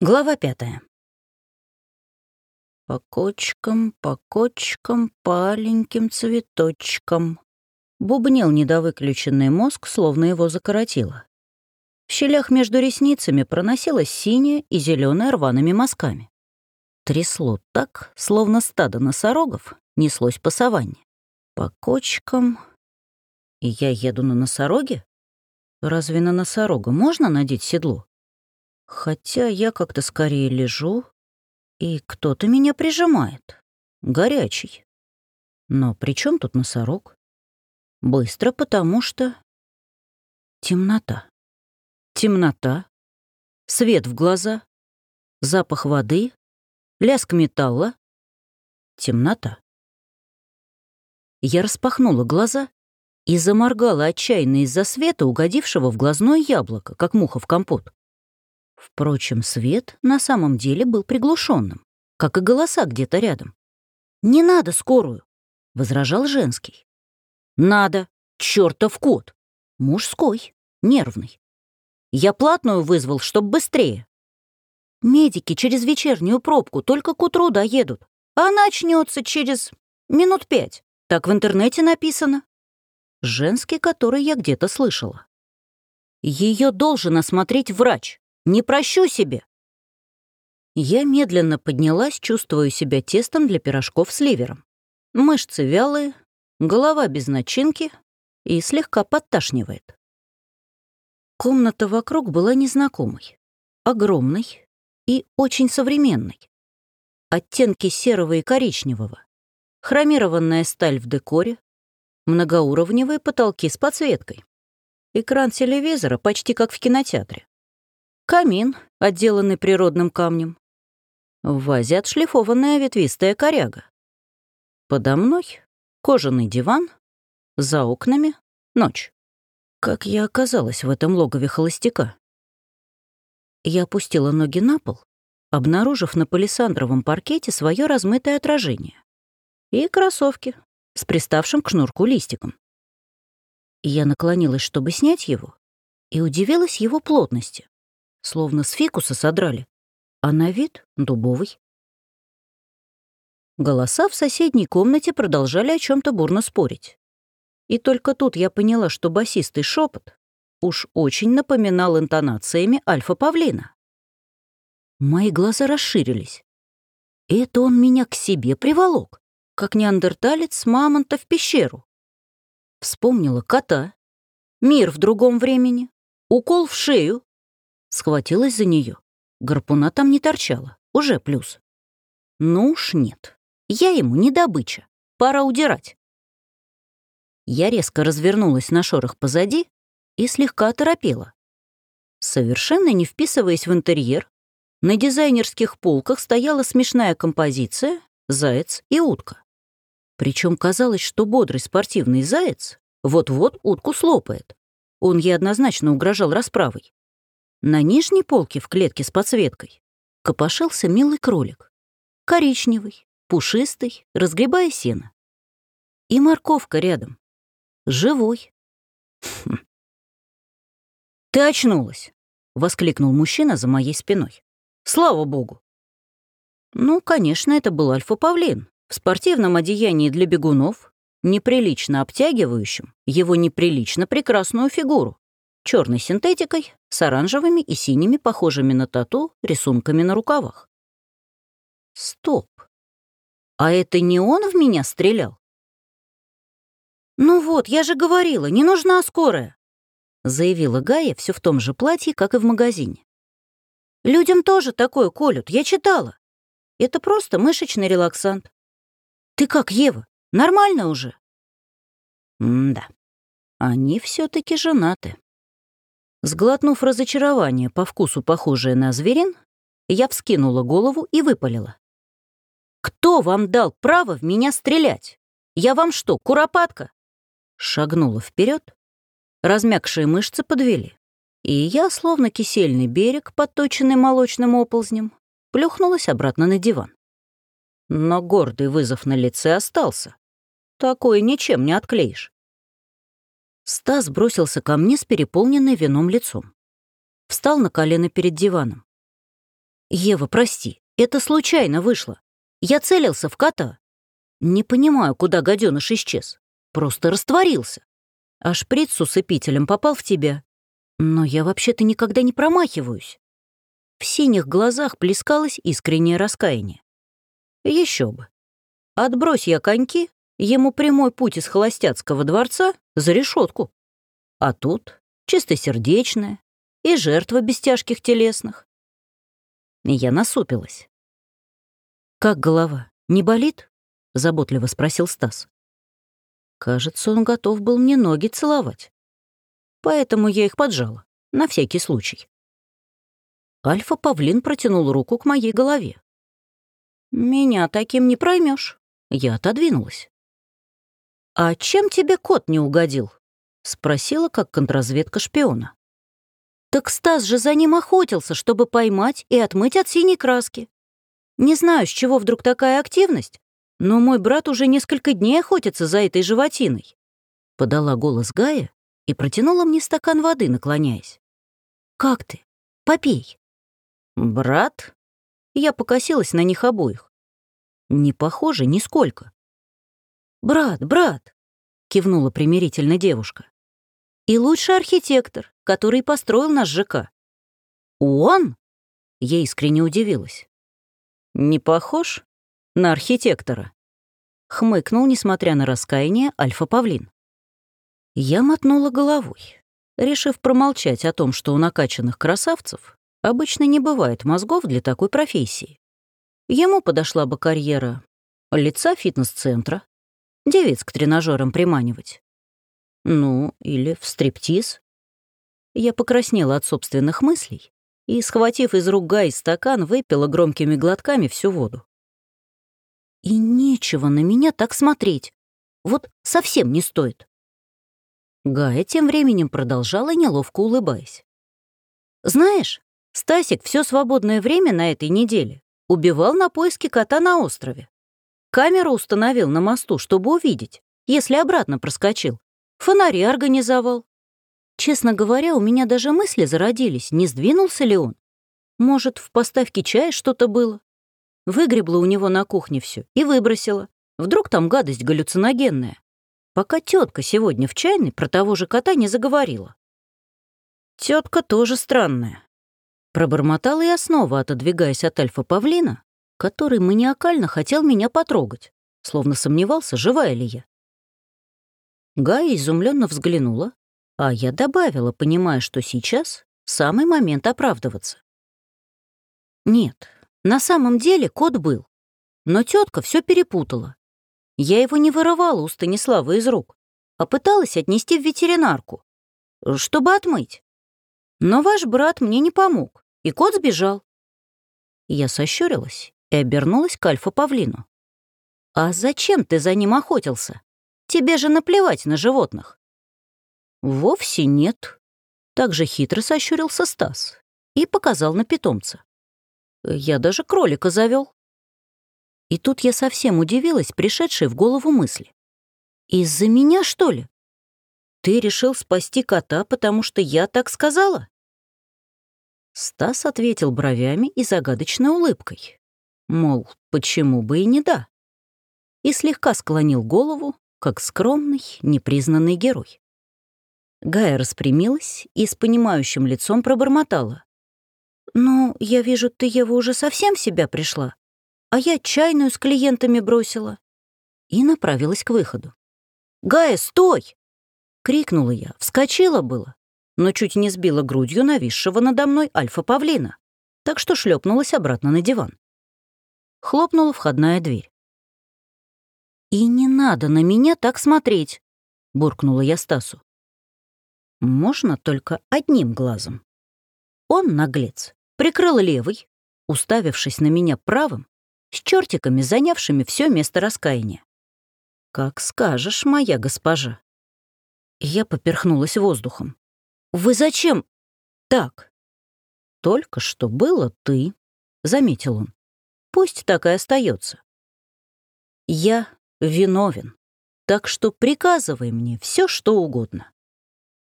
Глава пятая. По кочкам, по кочкам, по аленьким цветочкам. Бубнил недовыключенный мозг, словно его закоротило. В щелях между ресницами проносилось синее и зеленое рваными мазками. Трясло так, словно стадо носорогов неслось по саванне. По кочкам... И я еду на носороге? Разве на носорога можно надеть седло? Хотя я как-то скорее лежу, и кто-то меня прижимает. Горячий. Но при чем тут носорог? Быстро, потому что... Темнота. Темнота. Свет в глаза. Запах воды. Лязг металла. Темнота. Я распахнула глаза и заморгала отчаянно из-за света, угодившего в глазное яблоко, как муха в компот. Впрочем, свет на самом деле был приглушенным, как и голоса где-то рядом. «Не надо скорую!» — возражал женский. «Надо! Чёртов кот! Мужской, нервный. Я платную вызвал, чтоб быстрее. Медики через вечернюю пробку только к утру доедут, а она очнется через минут пять. Так в интернете написано. Женский, который я где-то слышала. Ее должен осмотреть врач. Не прощу себе!» Я медленно поднялась, чувствуя себя тестом для пирожков с ливером. Мышцы вялые, голова без начинки и слегка подташнивает. Комната вокруг была незнакомой, огромной и очень современной. Оттенки серого и коричневого, хромированная сталь в декоре, многоуровневые потолки с подсветкой. Экран телевизора почти как в кинотеатре. Камин, отделанный природным камнем. В вазе отшлифованная ветвистая коряга. Подо мной кожаный диван, за окнами ночь. Как я оказалась в этом логове холостяка? Я опустила ноги на пол, обнаружив на палисандровом паркете свое размытое отражение. И кроссовки с приставшим к шнурку листиком. Я наклонилась, чтобы снять его, и удивилась его плотности словно с фикуса содрали, а на вид дубовый. Голоса в соседней комнате продолжали о чем то бурно спорить. И только тут я поняла, что басистый шепот уж очень напоминал интонациями альфа-павлина. Мои глаза расширились. Это он меня к себе приволок, как неандерталец мамонта в пещеру. Вспомнила кота, мир в другом времени, укол в шею, Схватилась за нее. Гарпуна там не торчала. Уже плюс. Ну уж нет. Я ему не добыча. Пора удирать. Я резко развернулась на шорох позади и слегка оторопела. Совершенно не вписываясь в интерьер, на дизайнерских полках стояла смешная композиция «Заяц и утка». Причем казалось, что бодрый спортивный заяц вот-вот утку слопает. Он ей однозначно угрожал расправой. На нижней полке в клетке с подсветкой копошился милый кролик. Коричневый, пушистый, разгребая сено. И морковка рядом. Живой. Хм. «Ты очнулась!» — воскликнул мужчина за моей спиной. «Слава богу!» Ну, конечно, это был альфа-павлин в спортивном одеянии для бегунов, неприлично обтягивающим его неприлично прекрасную фигуру черной синтетикой с оранжевыми и синими, похожими на тату, рисунками на рукавах. Стоп. А это не он в меня стрелял? «Ну вот, я же говорила, не нужна скорая», — заявила Гая все в том же платье, как и в магазине. «Людям тоже такое колют, я читала. Это просто мышечный релаксант. Ты как, Ева, нормально уже?» «М-да, они все таки женаты». Сглотнув разочарование, по вкусу похожее на зверин, я вскинула голову и выпалила. «Кто вам дал право в меня стрелять? Я вам что, куропатка?» Шагнула вперед, размягшие мышцы подвели, и я, словно кисельный берег, подточенный молочным оползнем, плюхнулась обратно на диван. Но гордый вызов на лице остался. Такое ничем не отклеишь. Стас бросился ко мне с переполненной вином лицом. Встал на колено перед диваном. «Ева, прости, это случайно вышло. Я целился в кота. Не понимаю, куда гаденыш исчез. Просто растворился. А шприц с усыпителем попал в тебя. Но я вообще-то никогда не промахиваюсь». В синих глазах плескалось искреннее раскаяние. Еще бы. Отбрось я коньки, ему прямой путь из холостяцкого дворца за решетку. А тут чистосердечная и жертва без тяжких телесных. Я насупилась. «Как голова? Не болит?» — заботливо спросил Стас. Кажется, он готов был мне ноги целовать. Поэтому я их поджала, на всякий случай. Альфа-павлин протянул руку к моей голове. «Меня таким не проймешь. Я отодвинулась. «А чем тебе кот не угодил?» — спросила, как контрразведка шпиона. Так Стас же за ним охотился, чтобы поймать и отмыть от синей краски. Не знаю, с чего вдруг такая активность, но мой брат уже несколько дней охотится за этой животиной. Подала голос Гая и протянула мне стакан воды, наклоняясь. «Как ты? Попей». «Брат?» Я покосилась на них обоих. Не похоже нисколько. «Брат, брат!» — кивнула примирительно девушка. «И лучший архитектор, который построил наш ЖК». «Он?» — я искренне удивилась. «Не похож на архитектора?» — хмыкнул, несмотря на раскаяние, Альфа-Павлин. Я мотнула головой, решив промолчать о том, что у накачанных красавцев обычно не бывает мозгов для такой профессии. Ему подошла бы карьера лица фитнес-центра, девиц к тренажерам приманивать. Ну, или в стриптиз. Я покраснела от собственных мыслей и, схватив из рук Гай стакан, выпила громкими глотками всю воду. И нечего на меня так смотреть. Вот совсем не стоит. Гая тем временем продолжала, неловко улыбаясь. «Знаешь, Стасик все свободное время на этой неделе убивал на поиски кота на острове. Камеру установил на мосту, чтобы увидеть, если обратно проскочил. Фонари организовал. Честно говоря, у меня даже мысли зародились, не сдвинулся ли он. Может, в поставке чая что-то было? Выгребла у него на кухне все и выбросила. Вдруг там гадость галлюциногенная. Пока тетка сегодня в чайной про того же кота не заговорила. Тетка тоже странная. Пробормотала я снова, отодвигаясь от альфа-павлина, который маниакально хотел меня потрогать, словно сомневался, живая ли я. Гая изумленно взглянула, а я добавила, понимая, что сейчас самый момент оправдываться. Нет, на самом деле кот был, но тетка все перепутала. Я его не вырывала у Станислава из рук, а пыталась отнести в ветеринарку, чтобы отмыть. Но ваш брат мне не помог, и кот сбежал. Я сощурилась и обернулась к Альфа-Павлину. «А зачем ты за ним охотился? Тебе же наплевать на животных». «Вовсе нет», — так же хитро сощурился Стас и показал на питомца. «Я даже кролика завел. И тут я совсем удивилась, пришедшей в голову мысли. «Из-за меня, что ли? Ты решил спасти кота, потому что я так сказала?» Стас ответил бровями и загадочной улыбкой. Мол, почему бы и не да? И слегка склонил голову, как скромный, непризнанный герой. Гая распрямилась и с понимающим лицом пробормотала. «Ну, я вижу, ты, Ева, уже совсем в себя пришла, а я чайную с клиентами бросила». И направилась к выходу. «Гая, стой!» — крикнула я, вскочила было, но чуть не сбила грудью нависшего надо мной альфа-павлина, так что шлепнулась обратно на диван. Хлопнула входная дверь. «И не надо на меня так смотреть», — буркнула я Стасу. «Можно только одним глазом». Он, наглец, прикрыл левый, уставившись на меня правым, с чертиками, занявшими все место раскаяния. «Как скажешь, моя госпожа». Я поперхнулась воздухом. «Вы зачем?» «Так». «Только что было ты», — заметил он. «Пусть так и остается. Я виновен, так что приказывай мне все, что угодно».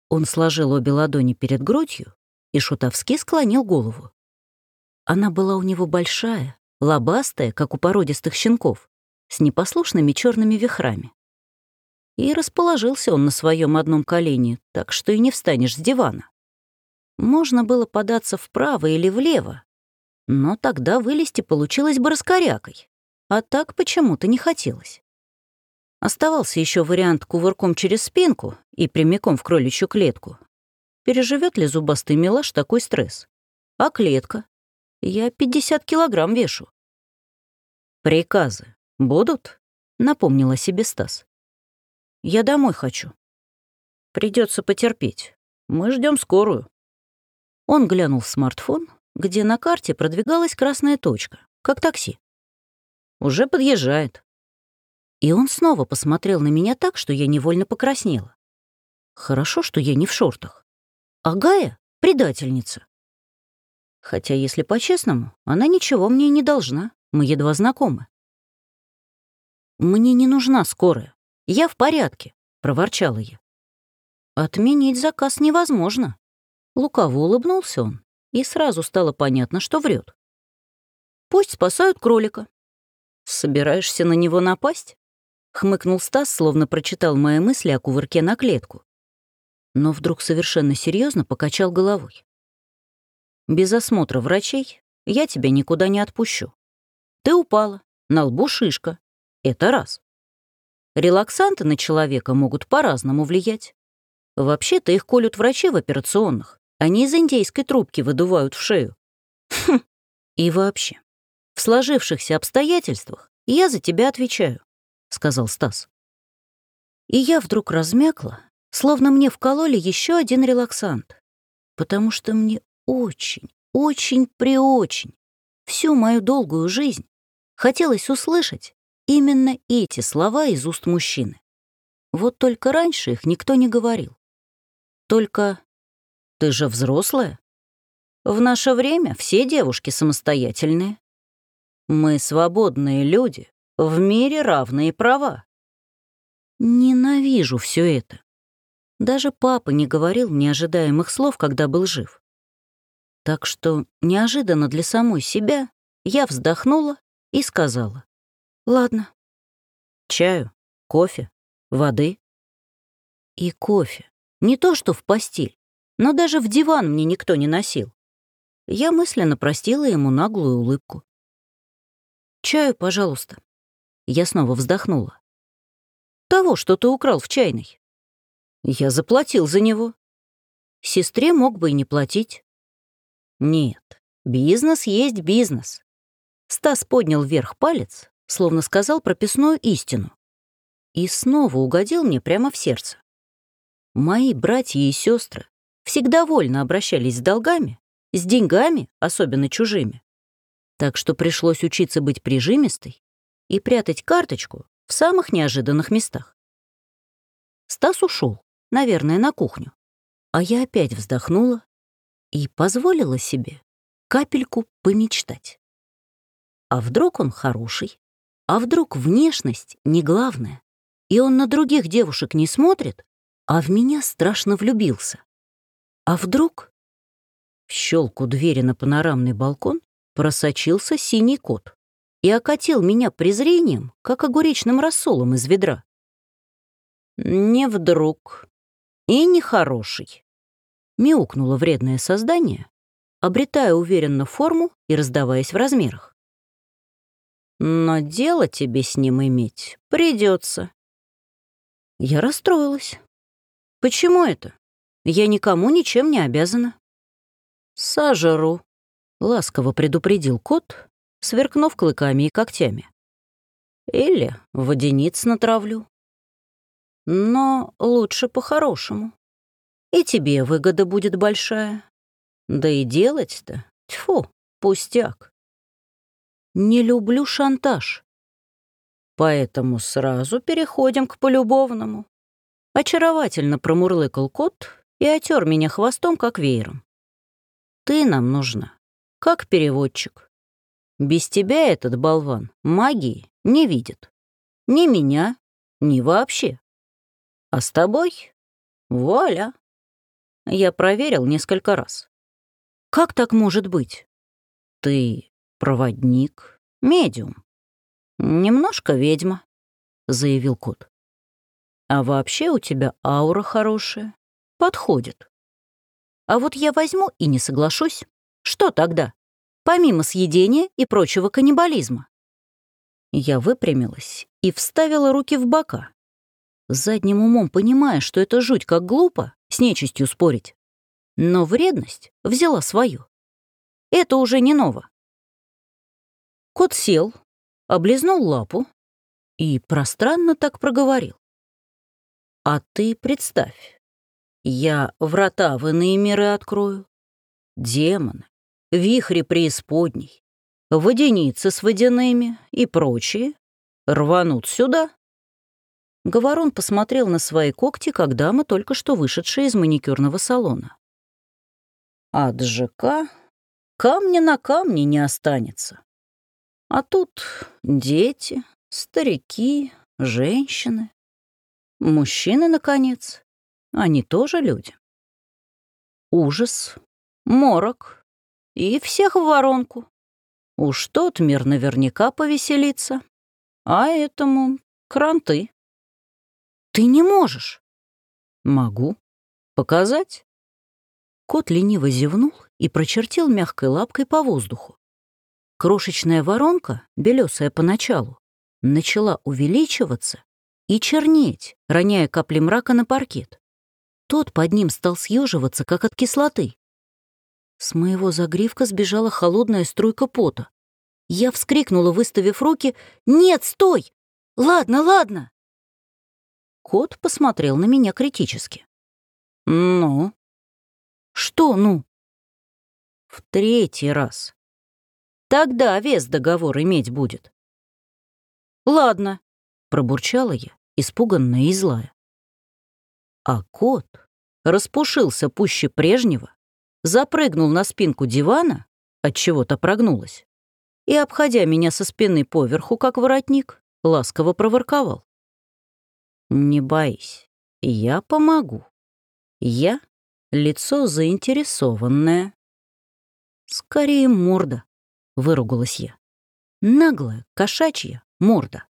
Он сложил обе ладони перед грудью и шутовски склонил голову. Она была у него большая, лобастая, как у породистых щенков, с непослушными черными вихрами. И расположился он на своем одном колене, так что и не встанешь с дивана. Можно было податься вправо или влево, но тогда вылезти получилось бы раскорякой, а так почему-то не хотелось. Оставался еще вариант кувырком через спинку и прямиком в кроличью клетку. Переживет ли зубастый милаш такой стресс? А клетка? Я 50 килограмм вешу. «Приказы будут?» — напомнила себе Стас. «Я домой хочу». Придется потерпеть. Мы ждем скорую». Он глянул в смартфон, где на карте продвигалась красная точка, как такси. «Уже подъезжает». И он снова посмотрел на меня так, что я невольно покраснела. Хорошо, что я не в шортах. А Гая — предательница. Хотя, если по-честному, она ничего мне не должна, мы едва знакомы. «Мне не нужна скорая. Я в порядке», — проворчала я. «Отменить заказ невозможно». Лукаво улыбнулся он, и сразу стало понятно, что врет. «Пусть спасают кролика». «Собираешься на него напасть?» Хмыкнул Стас, словно прочитал мои мысли о кувырке на клетку. Но вдруг совершенно серьезно покачал головой. «Без осмотра врачей я тебя никуда не отпущу. Ты упала, на лбу шишка. Это раз. Релаксанты на человека могут по-разному влиять. Вообще-то их колют врачи в операционных. Они из индейской трубки выдувают в шею. Хм. И вообще, в сложившихся обстоятельствах я за тебя отвечаю сказал Стас. И я вдруг размякла, словно мне вкололи еще один релаксант, потому что мне очень, очень преочень всю мою долгую жизнь хотелось услышать именно эти слова из уст мужчины. Вот только раньше их никто не говорил. Только «ты же взрослая». В наше время все девушки самостоятельные. Мы свободные люди, в мире равные права. Ненавижу все это. Даже папа не говорил неожидаемых слов, когда был жив. Так что неожиданно для самой себя я вздохнула и сказала. «Ладно. Чаю, кофе, воды». И кофе. Не то что в постель, но даже в диван мне никто не носил. Я мысленно простила ему наглую улыбку. «Чаю, пожалуйста». Я снова вздохнула. «Того, что ты украл в чайной. Я заплатил за него. Сестре мог бы и не платить». «Нет, бизнес есть бизнес». Стас поднял вверх палец, словно сказал прописную истину. И снова угодил мне прямо в сердце. Мои братья и сестры всегда вольно обращались с долгами, с деньгами, особенно чужими. Так что пришлось учиться быть прижимистой и прятать карточку в самых неожиданных местах. Стас ушел, наверное, на кухню. А я опять вздохнула и позволила себе капельку помечтать. А вдруг он хороший? А вдруг внешность не главное? И он на других девушек не смотрит, а в меня страшно влюбился? А вдруг... В щелку двери на панорамный балкон просочился синий кот и окатил меня презрением, как огуречным рассолом из ведра. «Не вдруг. И нехороший», — мяукнуло вредное создание, обретая уверенно форму и раздаваясь в размерах. «Но дело тебе с ним иметь придется. Я расстроилась. «Почему это? Я никому ничем не обязана». «Сожру», — ласково предупредил кот, сверкнув клыками и когтями. Или водяниц натравлю. Но лучше по-хорошему. И тебе выгода будет большая. Да и делать-то, тьфу, пустяк. Не люблю шантаж. Поэтому сразу переходим к полюбовному. Очаровательно промурлыкал кот и отер меня хвостом, как веером. Ты нам нужна, как переводчик. Без тебя этот болван магии не видит. Ни меня, ни вообще. А с тобой — вуаля. Я проверил несколько раз. Как так может быть? Ты проводник, медиум. Немножко ведьма, заявил кот. А вообще у тебя аура хорошая. Подходит. А вот я возьму и не соглашусь. Что тогда? Помимо съедения и прочего каннибализма. Я выпрямилась и вставила руки в бока. Задним умом понимая, что это жуть как глупо, с нечистью спорить. Но вредность взяла свою. Это уже не ново. Кот сел, облизнул лапу и пространно так проговорил. «А ты представь, я врата в иные миры открою, демоны, вихри преисподней, водяницы с водяными и прочие рванут сюда». Говорон посмотрел на свои когти, когда мы только что вышедшие из маникюрного салона. От ЖК камня на камне не останется. А тут дети, старики, женщины, мужчины, наконец. Они тоже люди. Ужас, морок и всех в воронку. Уж тот мир наверняка повеселится, а этому кранты. Ты не можешь. Могу. Показать? Кот лениво зевнул и прочертил мягкой лапкой по воздуху. Крошечная воронка, белесая поначалу, начала увеличиваться и чернеть, роняя капли мрака на паркет. Тот под ним стал съеживаться, как от кислоты. С моего загривка сбежала холодная струйка пота. Я вскрикнула, выставив руки «Нет, стой! Ладно, ладно!» Кот посмотрел на меня критически. «Ну?» «Что «ну»?» «В третий раз. Тогда вес договор иметь будет. «Ладно», — пробурчала я, испуганная и злая. А кот распушился пуще прежнего, запрыгнул на спинку дивана, от чего то прогнулась, и, обходя меня со спины поверху, как воротник, ласково проворковал. «Не боись, я помогу. Я — лицо заинтересованное. Скорее морда, — выругалась я. Наглая, кошачья морда.